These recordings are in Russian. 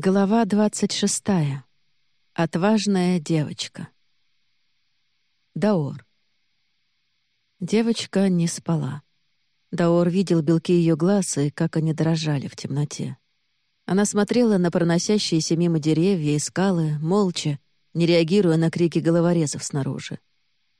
Глава двадцать шестая. Отважная девочка. Даор. Девочка не спала. Даор видел белки ее глаз и как они дрожали в темноте. Она смотрела на проносящиеся мимо деревья и скалы, молча, не реагируя на крики головорезов снаружи.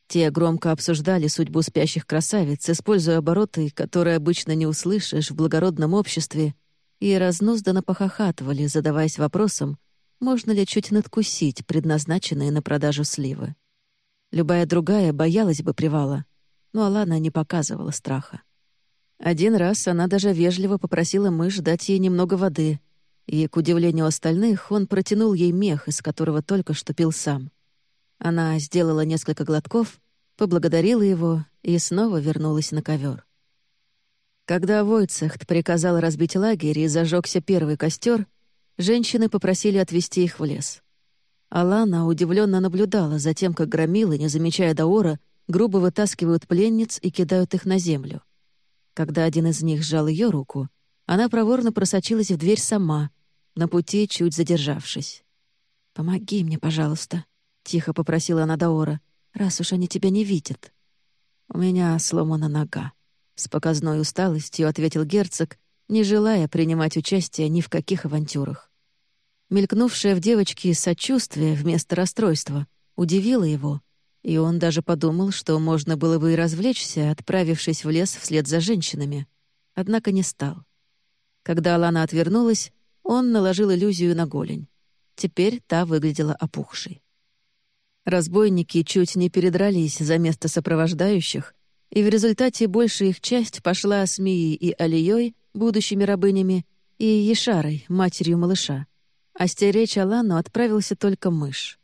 Те громко обсуждали судьбу спящих красавиц, используя обороты, которые обычно не услышишь в благородном обществе — и разнузданно похохатывали, задаваясь вопросом, можно ли чуть надкусить предназначенные на продажу сливы. Любая другая боялась бы привала, но Алана не показывала страха. Один раз она даже вежливо попросила мышь дать ей немного воды, и, к удивлению остальных, он протянул ей мех, из которого только что пил сам. Она сделала несколько глотков, поблагодарила его и снова вернулась на ковер. Когда Войцехт приказал разбить лагерь и зажегся первый костер, женщины попросили отвезти их в лес. Алана удивленно наблюдала за тем, как громилы, не замечая Даора, грубо вытаскивают пленниц и кидают их на землю. Когда один из них сжал ее руку, она проворно просочилась в дверь сама, на пути чуть задержавшись. «Помоги мне, пожалуйста», — тихо попросила она Даора, «раз уж они тебя не видят». «У меня сломана нога», с показной усталостью ответил герцог, не желая принимать участие ни в каких авантюрах. Мелькнувшее в девочке сочувствие вместо расстройства удивило его, и он даже подумал, что можно было бы и развлечься, отправившись в лес вслед за женщинами. Однако не стал. Когда Алана отвернулась, он наложил иллюзию на голень. Теперь та выглядела опухшей. Разбойники чуть не передрались за место сопровождающих, и в результате большая их часть пошла с Мией и Алией, будущими рабынями, и Ешарой, матерью малыша. А стеречь Алану отправился только мышь.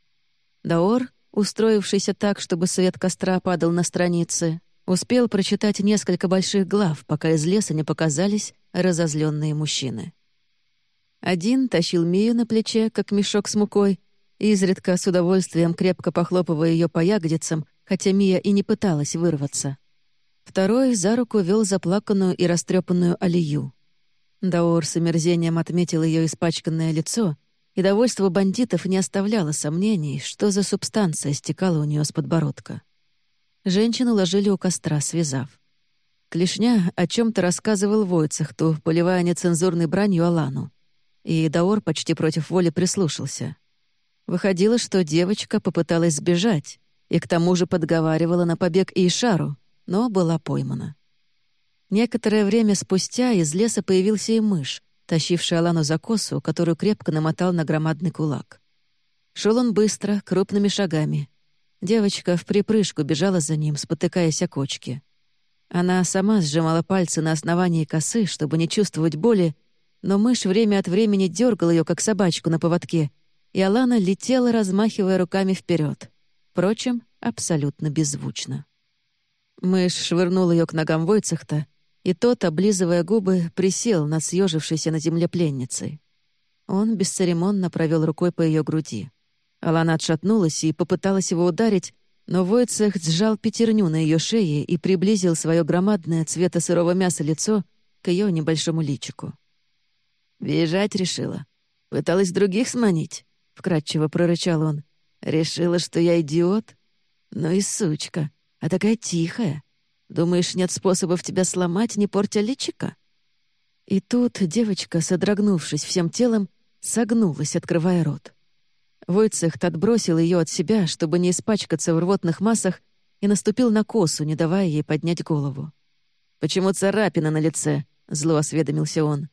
Даор, устроившийся так, чтобы свет костра падал на страницы, успел прочитать несколько больших глав, пока из леса не показались разозленные мужчины. Один тащил Мию на плече, как мешок с мукой, изредка с удовольствием крепко похлопывая ее по ягодицам, хотя Мия и не пыталась вырваться. Второй за руку вел заплаканную и растрепанную Алию. Даор с омерзением отметил ее испачканное лицо, и довольство бандитов не оставляло сомнений, что за субстанция стекала у нее с подбородка. Женщину ложили у костра, связав. Клешня о чем то рассказывал Войцехту, поливая нецензурной бранью Алану. И Даор почти против воли прислушался. Выходило, что девочка попыталась сбежать и к тому же подговаривала на побег Ишару, но была поймана. Некоторое время спустя из леса появился и мышь, тащивший Алану за косу, которую крепко намотал на громадный кулак. Шел он быстро, крупными шагами. Девочка в припрыжку бежала за ним, спотыкаясь о кочке. Она сама сжимала пальцы на основании косы, чтобы не чувствовать боли, но мышь время от времени дергал ее, как собачку на поводке, и Алана летела, размахивая руками вперед. Впрочем, абсолютно беззвучно. Мышь швырнул ее к ногам Войцехта, и тот, облизывая губы, присел над съежившейся на земле пленницей. Он бесцеремонно провел рукой по ее груди. Алана отшатнулась и попыталась его ударить, но Войцех сжал пятерню на ее шее и приблизил свое громадное цвета сырого мяса лицо к ее небольшому личику. «Бежать решила. Пыталась других сманить», — вкратчиво прорычал он. «Решила, что я идиот? Ну и сучка а такая тихая. Думаешь, нет способов тебя сломать, не портя личика?» И тут девочка, содрогнувшись всем телом, согнулась, открывая рот. Войцехт отбросил ее от себя, чтобы не испачкаться в рвотных массах, и наступил на косу, не давая ей поднять голову. «Почему царапина на лице?» — зло осведомился он.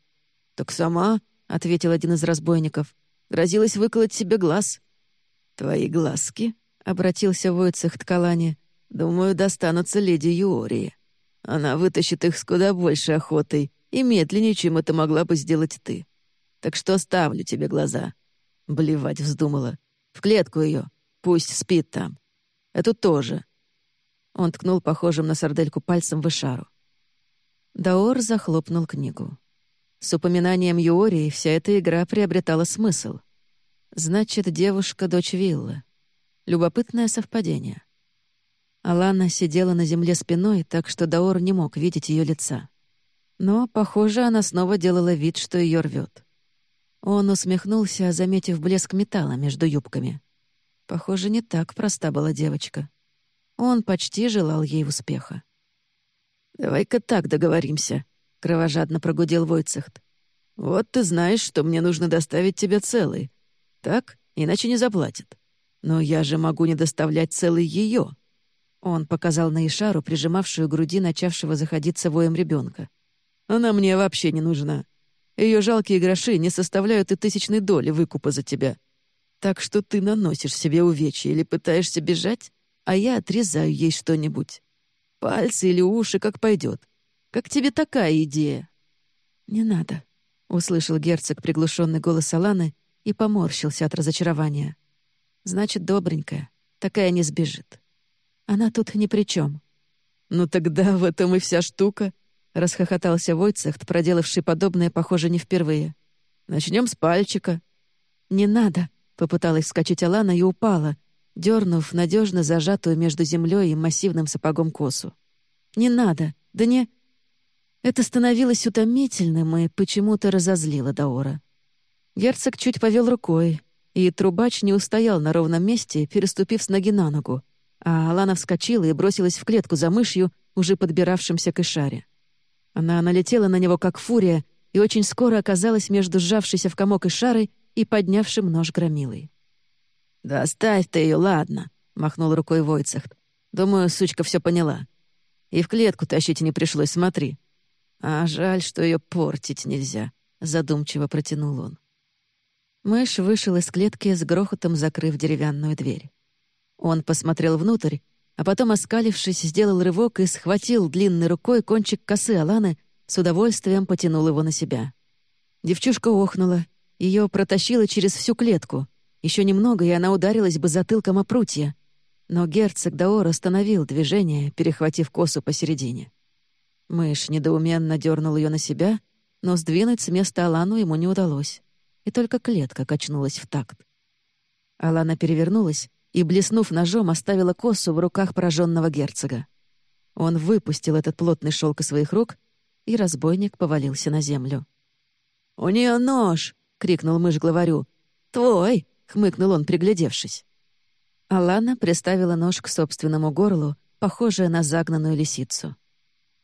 «Так сама», — ответил один из разбойников, — «грозилась выколоть себе глаз». «Твои глазки?» — обратился Войцехт к Алане. Думаю, достанутся леди Юории. Она вытащит их с куда большей охотой и медленнее, чем это могла бы сделать ты. Так что ставлю тебе глаза. Блевать вздумала. В клетку ее. Пусть спит там. Эту тоже. Он ткнул похожим на сардельку пальцем в Ишару. Даор захлопнул книгу. С упоминанием Юории вся эта игра приобретала смысл. Значит, девушка — дочь Виллы. Любопытное совпадение. Алана сидела на земле спиной, так что Даор не мог видеть ее лица. Но, похоже, она снова делала вид, что ее рвет. Он усмехнулся, заметив блеск металла между юбками. Похоже, не так проста была девочка. Он почти желал ей успеха. «Давай-ка так договоримся», — кровожадно прогудел Войцехт. «Вот ты знаешь, что мне нужно доставить тебя целый. Так? Иначе не заплатят. Но я же могу не доставлять целый ее. Он показал на Ишару, прижимавшую груди начавшего заходиться воем ребенка. «Она мне вообще не нужна. Ее жалкие гроши не составляют и тысячной доли выкупа за тебя. Так что ты наносишь себе увечья или пытаешься бежать, а я отрезаю ей что-нибудь. Пальцы или уши, как пойдет. Как тебе такая идея?» «Не надо», — услышал герцог приглушенный голос Аланы и поморщился от разочарования. «Значит, добренькая, такая не сбежит. Она тут ни при чем. «Ну тогда в этом и вся штука», — расхохотался Войцехт, проделавший подобное, похоже, не впервые. Начнем с пальчика». «Не надо», Попыталась вскочить Алана и упала, дернув надежно зажатую между землей и массивным сапогом косу. «Не надо! Да не...» Это становилось утомительным и почему-то разозлило Даора. Герцог чуть повел рукой, и трубач не устоял на ровном месте, переступив с ноги на ногу, а Алана вскочила и бросилась в клетку за мышью, уже подбиравшимся к Ишаре. Она налетела на него, как фурия, и очень скоро оказалась между сжавшейся в комок Ишарой и поднявшим нож громилой. «Да оставь ты ее, ладно», — махнул рукой Войцехт. «Думаю, сучка все поняла. И в клетку тащить не пришлось, смотри. А жаль, что ее портить нельзя», — задумчиво протянул он. Мышь вышел из клетки с грохотом, закрыв деревянную дверь. Он посмотрел внутрь, а потом, оскалившись, сделал рывок и схватил длинной рукой кончик косы Аланы, с удовольствием потянул его на себя. Девчушка охнула, ее протащило через всю клетку. Еще немного, и она ударилась бы затылком о прутья. Но герцог Даор остановил движение, перехватив косу посередине. Мышь недоуменно дернул ее на себя, но сдвинуть с места Алану ему не удалось. И только клетка качнулась в такт. Алана перевернулась и, блеснув ножом, оставила косу в руках пораженного герцога. Он выпустил этот плотный шелк из своих рук, и разбойник повалился на землю. «У нее нож!» крикнул мышь главарю. «Твой!» — хмыкнул он, приглядевшись. Алана приставила нож к собственному горлу, похожая на загнанную лисицу.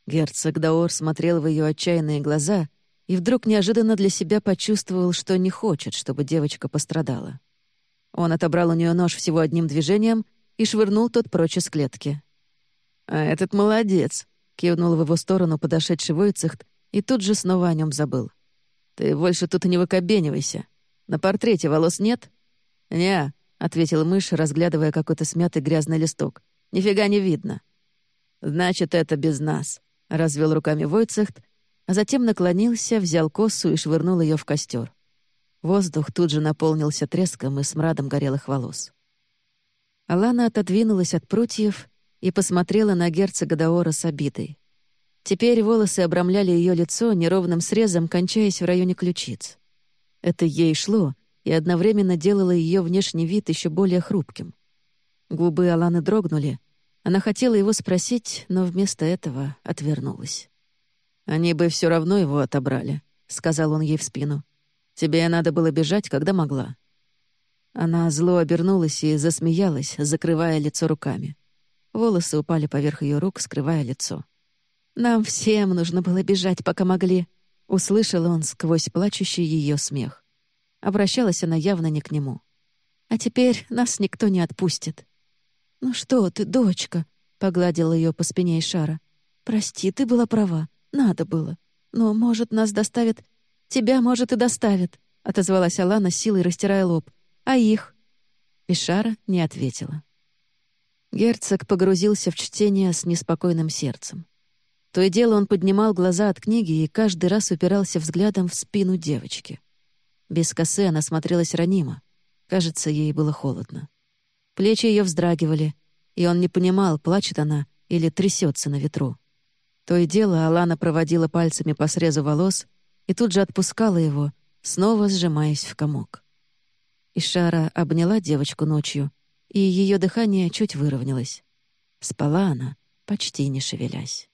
Герцог Даор смотрел в ее отчаянные глаза и вдруг неожиданно для себя почувствовал, что не хочет, чтобы девочка пострадала. Он отобрал у нее нож всего одним движением и швырнул тот прочь из клетки. «А этот молодец!» — кивнул в его сторону подошедший Войцехт и тут же снова о нем забыл. «Ты больше тут не выкобенивайся. На портрете волос нет?» «Не», — ответил мышь, разглядывая какой-то смятый грязный листок. «Нифига не видно». «Значит, это без нас», — развел руками Войцехт, а затем наклонился, взял косу и швырнул ее в костер. Воздух тут же наполнился треском и смрадом горелых волос. Алана отодвинулась от прутьев и посмотрела на герцога Даора с обидой. Теперь волосы обрамляли ее лицо неровным срезом, кончаясь в районе ключиц. Это ей шло и одновременно делало ее внешний вид еще более хрупким. Губы Аланы дрогнули. Она хотела его спросить, но вместо этого отвернулась. «Они бы все равно его отобрали», — сказал он ей в спину. «Тебе надо было бежать, когда могла». Она зло обернулась и засмеялась, закрывая лицо руками. Волосы упали поверх ее рук, скрывая лицо. «Нам всем нужно было бежать, пока могли», — услышал он сквозь плачущий ее смех. Обращалась она явно не к нему. «А теперь нас никто не отпустит». «Ну что ты, дочка?» — погладила ее по спине Ишара. «Прости, ты была права. Надо было. Но, может, нас доставят... Тебя, может, и доставят», — отозвалась Алана силой, растирая лоб. «А их?» Ишара не ответила. Герцог погрузился в чтение с неспокойным сердцем. То и дело он поднимал глаза от книги и каждый раз упирался взглядом в спину девочки. Без косы она смотрелась ранимо. Кажется, ей было холодно. Плечи ее вздрагивали, и он не понимал, плачет она или трясется на ветру. То и дело Алана проводила пальцами по срезу волос и тут же отпускала его, снова сжимаясь в комок. Ишара обняла девочку ночью, и ее дыхание чуть выровнялось. Спала она, почти не шевелясь.